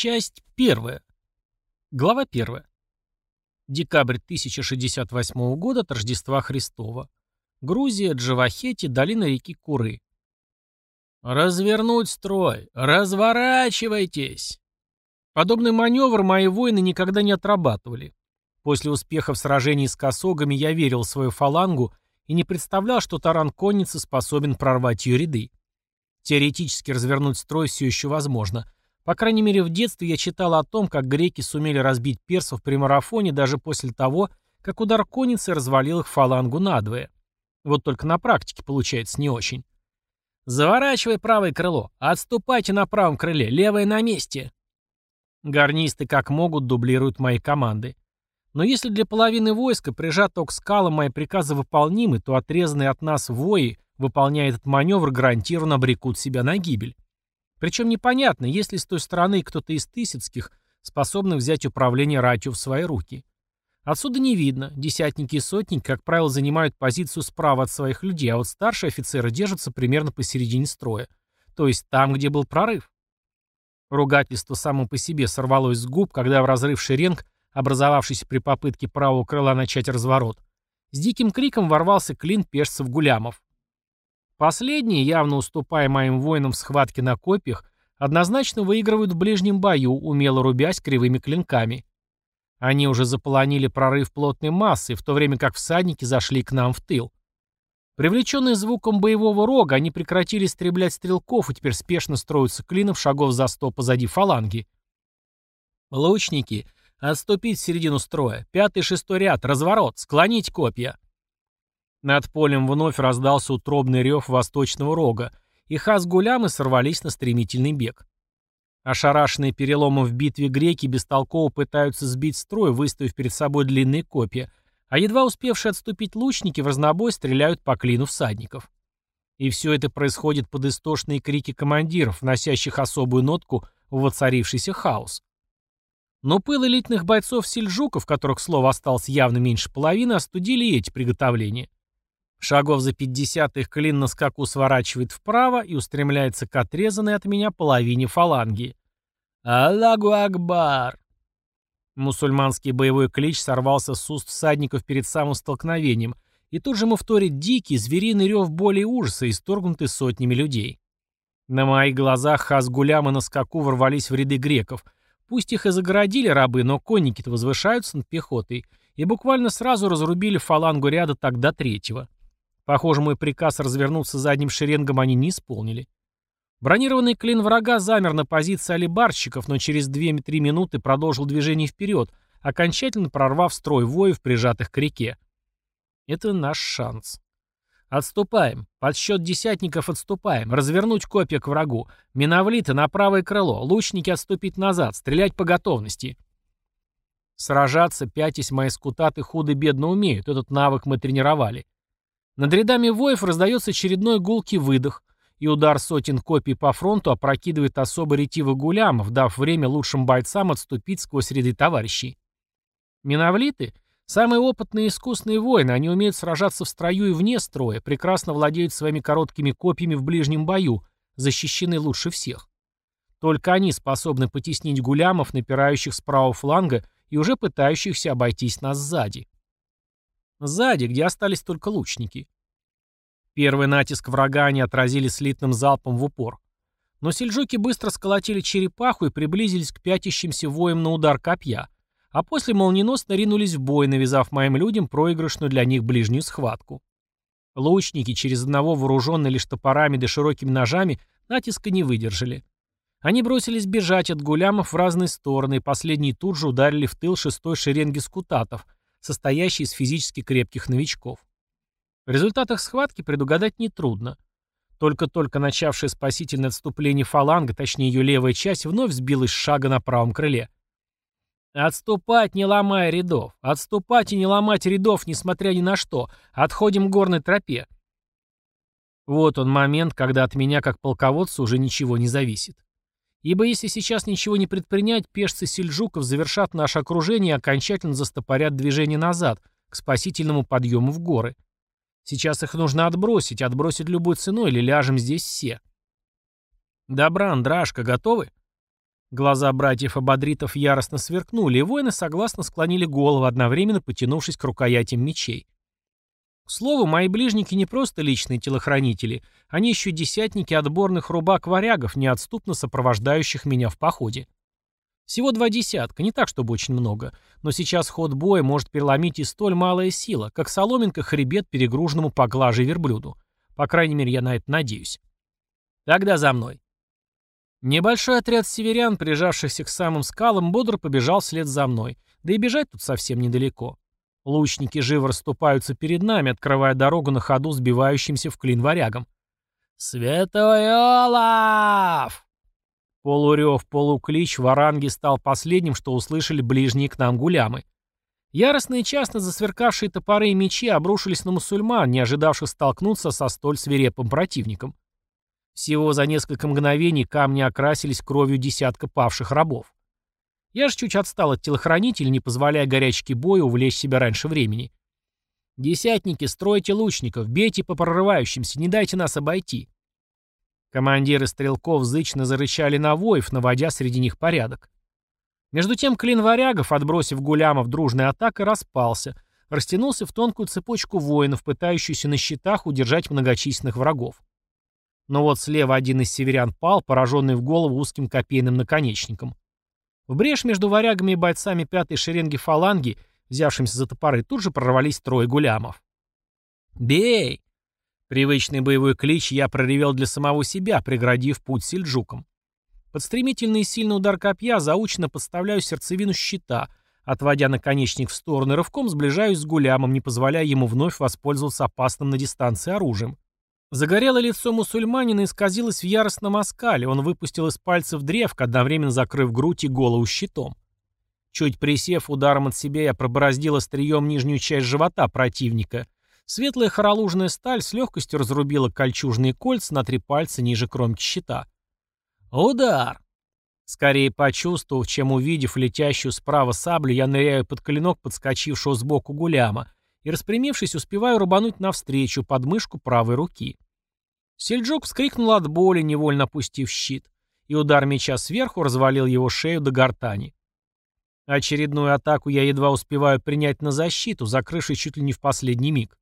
Часть первая. Глава первая. Декабрь 1068 года от Рождества Христова. Грузия, Джавахети, долина реки Куры. «Развернуть строй! Разворачивайтесь!» Подобный маневр мои воины никогда не отрабатывали. После успехов в сражении с косогами я верил в свою фалангу и не представлял, что таран конницы способен прорвать ее ряды. Теоретически развернуть строй все еще возможно. По крайней мере, в детстве я читал о том, как греки сумели разбить персов при марафоне даже после того, как удар конницы развалил их фалангу надвое. Вот только на практике получается не очень. «Заворачивай правое крыло! Отступайте на правом крыле! Левое на месте!» Гарнисты как могут дублируют мои команды. Но если для половины войска, прижатого к скалам, мои приказы выполнимы, то отрезанные от нас вои выполняя этот маневр, гарантированно обрекут себя на гибель. Причем непонятно, есть ли с той стороны кто-то из Тысяцких, способный взять управление ратью в свои руки. Отсюда не видно, десятники и сотники, как правило, занимают позицию справа от своих людей, а вот старшие офицеры держатся примерно посередине строя, то есть там, где был прорыв. Ругательство само по себе сорвалось с губ, когда в разрыв шеренг, образовавшийся при попытке правого крыла начать разворот, с диким криком ворвался клин пешцев-гулямов. Последние, явно уступая моим воинам в схватке на копьях, однозначно выигрывают в ближнем бою, умело рубясь кривыми клинками. Они уже заполонили прорыв плотной массы, в то время как всадники зашли к нам в тыл. Привлеченные звуком боевого рога, они прекратили стреблять стрелков и теперь спешно строятся клином шагов за сто позади фаланги. Лучники, отступить в середину строя. Пятый шестой ряд, разворот, склонить копья. Над полем вновь раздался утробный рев восточного рога, и хас-гулямы сорвались на стремительный бег. Ошарашенные переломом в битве греки бестолково пытаются сбить строй, выставив перед собой длинные копья, а едва успевшие отступить лучники в разнобой стреляют по клину всадников. И все это происходит под истошные крики командиров, вносящих особую нотку в воцарившийся хаос. Но пыл элитных бойцов сельджуков, которых, слово, осталось явно меньше половины, остудили эти приготовления. Шагов за 50 их клин на скаку сворачивает вправо и устремляется к отрезанной от меня половине фаланги. «Аллаху Акбар!» Мусульманский боевой клич сорвался с уст всадников перед самым столкновением, и тут же ему вторит дикий, звериный рев боли и ужаса, исторгнутый сотнями людей. На моих глазах хас-гулямы на скаку ворвались в ряды греков. Пусть их и загородили рабы, но конники-то возвышаются над пехотой, и буквально сразу разрубили фалангу ряда так до третьего. Похоже, мой приказ развернуться задним шеренгом они не исполнили. Бронированный клин врага замер на позиции алибарщиков, но через 2-3 минуты продолжил движение вперед, окончательно прорвав строй воев, прижатых к реке. Это наш шанс. Отступаем. Подсчет десятников отступаем. Развернуть копья к врагу. Миновлиты на правое крыло. Лучники отступить назад. Стрелять по готовности. Сражаться, пятясь, мои скутаты худо-бедно умеют. Этот навык мы тренировали. Над рядами воев раздается очередной гулкий выдох, и удар сотен копий по фронту опрокидывает особо ретивых гулямов, дав время лучшим бойцам отступить сквозь ряды товарищей. Миновлиты — самые опытные и искусные воины, они умеют сражаться в строю и вне строя, прекрасно владеют своими короткими копьями в ближнем бою, защищены лучше всех. Только они способны потеснить гулямов, напирающих с правого фланга и уже пытающихся обойтись нас сзади. Сзади, где остались только лучники. Первый натиск врага они отразили слитным залпом в упор. Но сельджуки быстро сколотили черепаху и приблизились к пятящимся воям на удар копья, а после молниеносно ринулись в бой, навязав моим людям проигрышную для них ближнюю схватку. Лучники, через одного вооруженные лишь топорами да широкими ножами, натиска не выдержали. Они бросились бежать от гулямов в разные стороны, и последние тут же ударили в тыл шестой шеренги скутатов – состоящий из физически крепких новичков. В результатах схватки предугадать нетрудно. Только-только начавшее спасительное отступление фаланга, точнее ее левая часть, вновь сбилась с шага на правом крыле. «Отступать, не ломая рядов! Отступать и не ломать рядов, несмотря ни на что! Отходим к горной тропе!» Вот он момент, когда от меня, как полководца, уже ничего не зависит. Ибо если сейчас ничего не предпринять, пешцы сельджуков завершат наше окружение и окончательно застопорят движение назад, к спасительному подъему в горы. Сейчас их нужно отбросить, отбросить любой ценой, или ляжем здесь все. Добран, Драшка, готовы? Глаза братьев-абадритов яростно сверкнули, и воины согласно склонили голову, одновременно потянувшись к рукоятям мечей. К слову, мои ближники не просто личные телохранители, они еще десятники отборных рубак-варягов, неотступно сопровождающих меня в походе. Всего два десятка, не так, чтобы очень много, но сейчас ход боя может переломить и столь малая сила, как соломинка хребет перегруженному поглаже верблюду. По крайней мере, я на это надеюсь. Тогда за мной. Небольшой отряд северян, прижавшихся к самым скалам, бодро побежал вслед за мной. Да и бежать тут совсем недалеко. Лучники живо расступаются перед нами, открывая дорогу на ходу сбивающимся в клин варягам. «Святой Олаф!» Полурев, полуклич в оранге стал последним, что услышали ближние к нам гулямы. Яростные часто засверкавшие топоры и мечи обрушились на мусульман, не ожидавших столкнуться со столь свирепым противником. Всего за несколько мгновений камни окрасились кровью десятка павших рабов. Я же чуть отстал от телохранителя, не позволяя горячке боя увлечь себя раньше времени. «Десятники, стройте лучников, бейте по прорывающимся, не дайте нас обойти». Командиры стрелков зычно зарычали на воев, наводя среди них порядок. Между тем клин варягов, отбросив гулямов дружной атакой, распался, растянулся в тонкую цепочку воинов, пытающуюся на щитах удержать многочисленных врагов. Но вот слева один из северян пал, пораженный в голову узким копейным наконечником. В брешь между варягами и бойцами пятой шеренги фаланги, взявшимся за топоры, тут же прорвались трое гулямов. «Бей!» Привычный боевой клич я проревел для самого себя, преградив путь сельджукам. Под стремительный и сильный удар копья заучно подставляю сердцевину щита, отводя наконечник в сторону рывком сближаюсь с гулямом, не позволяя ему вновь воспользоваться опасным на дистанции оружием. Загорелое лицо мусульманина исказилось в яростном оскале, он выпустил из пальцев древко, одновременно закрыв грудь и голову щитом. Чуть присев ударом от себя, я пробороздил острием нижнюю часть живота противника. Светлая хоролужная сталь с легкостью разрубила кольчужные кольца на три пальца ниже кромки щита. Удар! Скорее почувствовав, чем увидев летящую справа саблю, я ныряю под клинок подскочившего сбоку гуляма, и, распрямившись, успеваю рубануть навстречу под мышку правой руки. Сельджук вскрикнул от боли, невольно опустив щит, и удар меча сверху развалил его шею до гортани. Очередную атаку я едва успеваю принять на защиту, закрывшись чуть ли не в последний миг.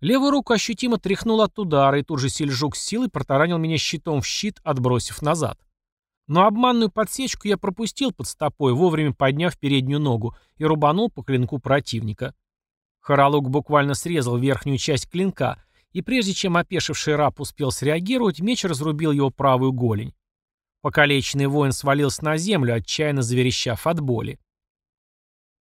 Левую руку ощутимо тряхнул от удара, и тут же Сельджук с силой протаранил меня щитом в щит, отбросив назад. Но обманную подсечку я пропустил под стопой, вовремя подняв переднюю ногу, и рубанул по клинку противника. Хоролук буквально срезал верхнюю часть клинка, и прежде чем опешивший раб успел среагировать, меч разрубил его правую голень. Покалеченный воин свалился на землю, отчаянно заверещав от боли.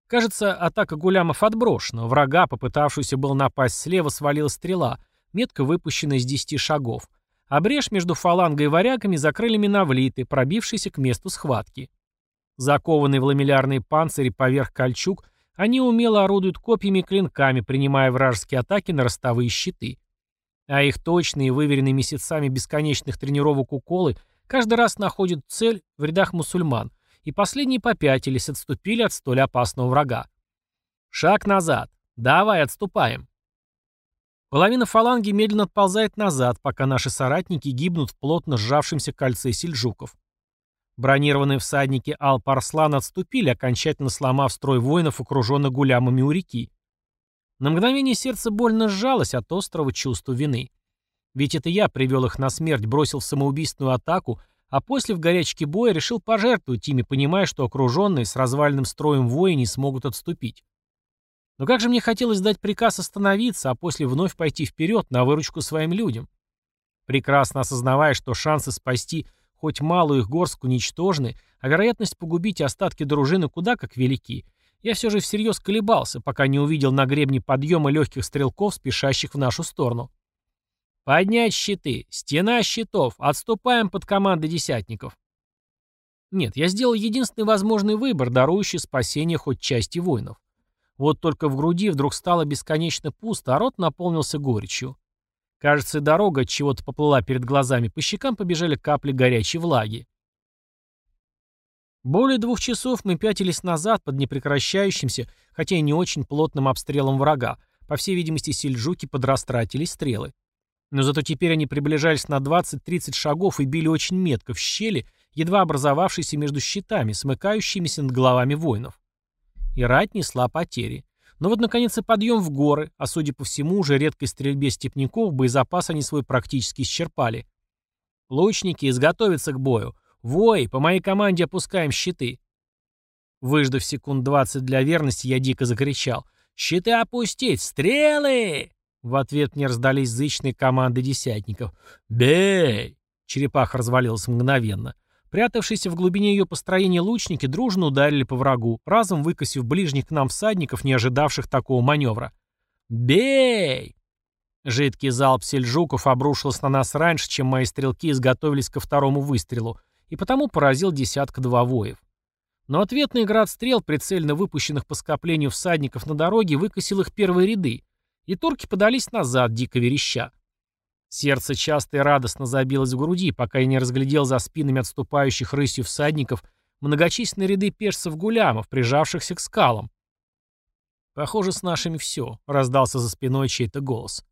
Кажется, атака гулямов отброшена. Врага, попытавшуюся был напасть слева, свалила стрела, метко выпущенная из десяти шагов. Брешь между фалангой и варягами закрыли миновлиты, пробившиеся к месту схватки. Закованные в ламеллярные панцири поверх кольчуг, они умело орудуют копьями и клинками, принимая вражеские атаки на ростовые щиты. А их точные, выверенные месяцами бесконечных тренировок уколы каждый раз находят цель в рядах мусульман, и последние попятились, отступили от столь опасного врага. Шаг назад. Давай, отступаем. Половина фаланги медленно отползает назад, пока наши соратники гибнут в плотно сжавшемся кольце сельджуков. Бронированные всадники Алп-Арслан отступили, окончательно сломав строй воинов, окруженных гулямами у реки. На мгновение сердце больно сжалось от острого чувства вины. Ведь это я привел их на смерть, бросил в самоубийственную атаку, а после в горячке боя решил пожертвовать ими, понимая, что окруженные с развальным строем вои не смогут отступить. Но как же мне хотелось дать приказ остановиться, а после вновь пойти вперед на выручку своим людям. Прекрасно осознавая, что шансы спасти Хоть малую их горстку ничтожны, а вероятность погубить остатки дружины куда как велики. Я все же всерьез колебался, пока не увидел на гребне подъема легких стрелков, спешащих в нашу сторону. «Поднять щиты! Стена щитов! Отступаем под командой десятников!» Нет, я сделал единственный возможный выбор, дарующий спасение хоть части воинов. Вот только в груди вдруг стало бесконечно пусто, а рот наполнился горечью. Кажется, дорога от чего-то поплыла перед глазами, по щекам побежали капли горячей влаги. Более двух часов мы пятились назад под непрекращающимся, хотя и не очень плотным обстрелом врага. По всей видимости, сельджуки подрастратили стрелы. Но зато теперь они приближались на 20-30 шагов и били очень метко в щели, едва образовавшийся между щитами, смыкающимися над головами воинов. И рать несла потери. Но вот, наконец, и подъем в горы, а, судя по всему, уже редкой стрельбе степняков боезапас они свой практически исчерпали. «Лучники, изготовиться к бою! Вой, по моей команде опускаем щиты!» Выждав секунд двадцать для верности, я дико закричал. «Щиты опустить! Стрелы!» В ответ мне раздались зычные команды десятников. «Бей!» Черепаха развалилась мгновенно. Прятавшиеся в глубине ее построения лучники дружно ударили по врагу, разом выкосив ближних к нам всадников, не ожидавших такого маневра. «Бей!» Жидкий залп сельджуков обрушился на нас раньше, чем мои стрелки изготовились ко второму выстрелу, и потому поразил десятка-два воев. Но ответный град стрел, прицельно выпущенных по скоплению всадников на дороге, выкосил их первые ряды, и турки подались назад, дико вереща. Сердце часто и радостно забилось в груди, пока я не разглядел за спинами отступающих рысью всадников многочисленные ряды персов-гулямов, прижавшихся к скалам. «Похоже, с нашими все», — раздался за спиной чей-то голос.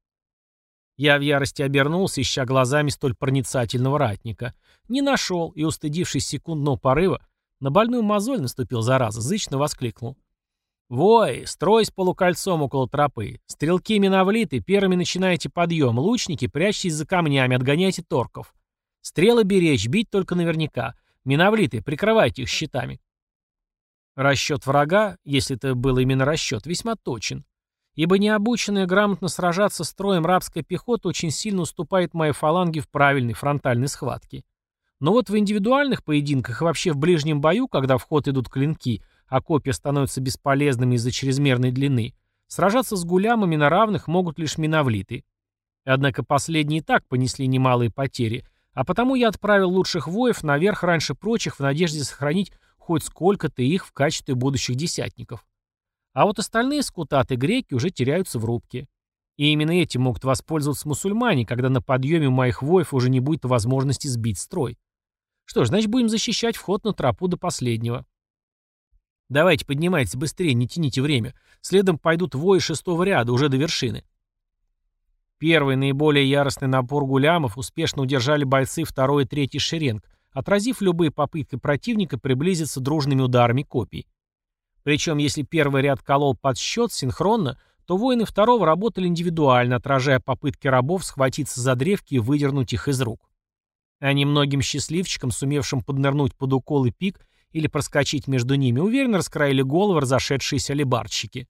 Я в ярости обернулся, ища глазами столь проницательного ратника. Не нашел, и, устыдившись секундного порыва, на больную мозоль наступил зараза, зычно воскликнул. «Вой, стройсь полукольцом около тропы. Стрелки миновлиты, первыми начинайте подъем. Лучники, прячьтесь за камнями, отгоняйте торков. Стрелы беречь, бить только наверняка. Миновлиты, прикрывайте их щитами». Расчет врага, если это был именно расчет, весьма точен. Ибо необученная грамотно сражаться строем рабская пехота очень сильно уступает моей фаланге в правильной фронтальной схватке. Но вот в индивидуальных поединках и вообще в ближнем бою, когда в ход идут клинки, а копья становятся бесполезными из-за чрезмерной длины, сражаться с гулямами на равных могут лишь миновлиты. Однако последние и так понесли немалые потери, а потому я отправил лучших воев наверх раньше прочих в надежде сохранить хоть сколько-то их в качестве будущих десятников. А вот остальные скутаты греки уже теряются в рубке. И именно этим могут воспользоваться мусульмане, когда на подъеме моих воев уже не будет возможности сбить строй. Что ж, значит, будем защищать вход на тропу до последнего. Давайте, поднимайтесь быстрее, не тяните время. Следом пойдут вои шестого ряда, уже до вершины. Первый, наиболее яростный напор гулямов успешно удержали бойцы второй и третий шеренг, отразив любые попытки противника приблизиться дружными ударами копий. Причем, если первый ряд колол под счет синхронно, то воины второго работали индивидуально, отражая попытки рабов схватиться за древки и выдернуть их из рук а немногим счастливчикам, сумевшим поднырнуть под укол и пик или проскочить между ними, уверенно раскроили головы разошедшиеся лебарщики.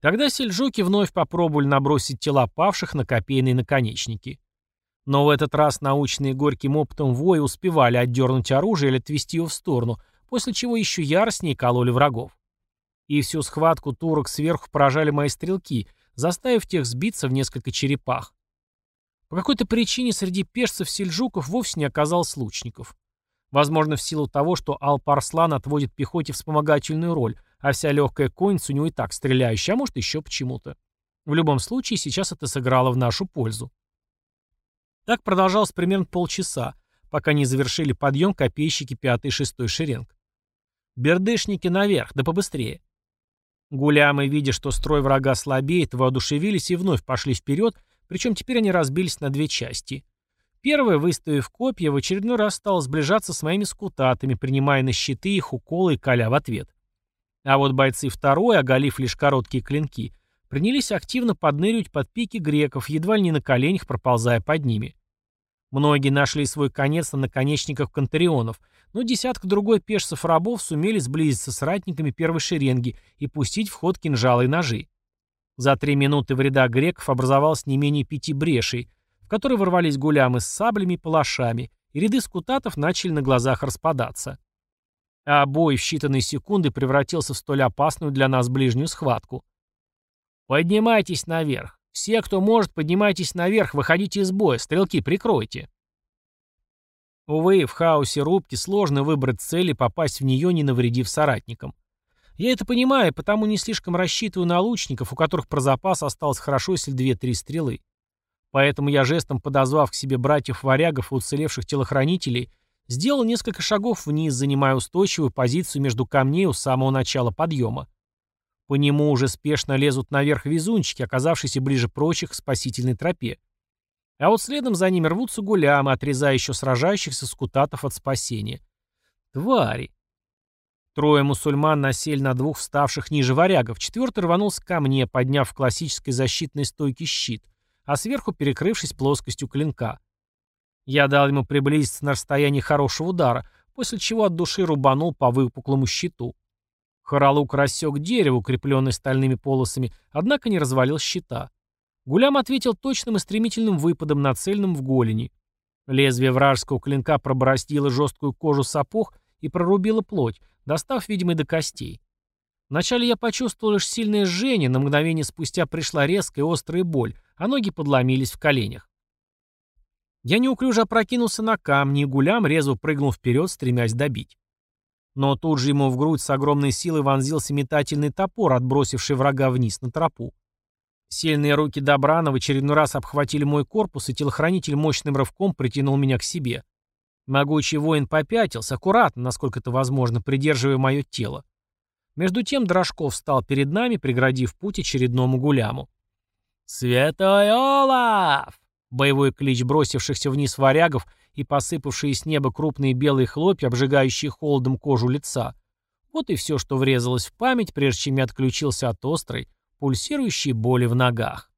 Тогда сельджуки вновь попробовали набросить тела павших на копейные наконечники. Но в этот раз научные горьким опытом вои успевали отдернуть оружие или отвести его в сторону, после чего еще яростнее кололи врагов. И всю схватку турок сверху поражали мои стрелки, заставив тех сбиться в несколько черепах. По какой-то причине среди пешцев-сельджуков вовсе не оказалось лучников. Возможно, в силу того, что Алп-Арслан отводит пехоте вспомогательную роль, а вся легкая конница у него и так стреляющая, а может еще почему-то. В любом случае, сейчас это сыграло в нашу пользу. Так продолжалось примерно полчаса, пока не завершили подъем копейщики 5 и 6 шеренг. «Бердышники наверх, да побыстрее!» Гулямы, видя, что строй врага слабеет, воодушевились и вновь пошли вперед, причем теперь они разбились на две части. Первая, выставив копья, в очередной раз стала сближаться с моими скутатами, принимая на щиты их уколы и коля в ответ. А вот бойцы второй, оголив лишь короткие клинки, принялись активно подныривать под пики греков, едва ли не на коленях проползая под ними. Многие нашли свой конец на наконечниках контарионов, но десятка-другой пешцев-рабов сумели сблизиться с ратниками первой шеренги и пустить в ход кинжалы и ножи. За три минуты в рядах греков образовалось не менее пяти брешей, которые ворвались гулямы с саблями и палашами, и ряды скутатов начали на глазах распадаться. А бой в считанные секунды превратился в столь опасную для нас ближнюю схватку. «Поднимайтесь наверх! Все, кто может, поднимайтесь наверх, выходите из боя, стрелки прикройте!» Увы, в хаосе рубки сложно выбрать цель и попасть в нее, не навредив соратникам. Я это понимаю, потому не слишком рассчитываю на лучников, у которых про запас осталось хорошо, если две-три стрелы. Поэтому я жестом подозвав к себе братьев-варягов и уцелевших телохранителей, сделал несколько шагов вниз, занимая устойчивую позицию между камней у самого начала подъема. По нему уже спешно лезут наверх везунчики, оказавшиеся ближе прочих к спасительной тропе. А вот следом за ними рвутся гулямы, отрезая еще сражающихся скутатов от спасения. Твари. Трое мусульман насели на двух вставших ниже варягов, четвертый рванулся ко мне, подняв в классической защитной стойке щит, а сверху перекрывшись плоскостью клинка. Я дал ему приблизиться на расстояние хорошего удара, после чего от души рубанул по выпуклому щиту. Харалук рассек дерево, укрепленное стальными полосами, однако не развалил щита. Гулям ответил точным и стремительным выпадом, нацеленным в голени. Лезвие вражеского клинка пробороздило жесткую кожу сапог и прорубило плоть, достав, видимо, до костей. Вначале я почувствовал лишь сильное жжение, на мгновение спустя пришла резкая острая боль, а ноги подломились в коленях. Я неуклюже опрокинулся на камни, и гулям резво прыгнул вперед, стремясь добить. Но тут же ему в грудь с огромной силой вонзился метательный топор, отбросивший врага вниз на тропу. Сильные руки Добрана в очередной раз обхватили мой корпус, и телохранитель мощным рывком притянул меня к себе. Могучий воин попятился, аккуратно, насколько это возможно, придерживая мое тело. Между тем Дрожков встал перед нами, преградив путь очередному гуляму. «Святой Олаф!» Боевой клич бросившихся вниз варягов и посыпавшие с неба крупные белые хлопья, обжигающие холодом кожу лица. Вот и все, что врезалось в память, прежде чем я отключился от острой, пульсирующей боли в ногах.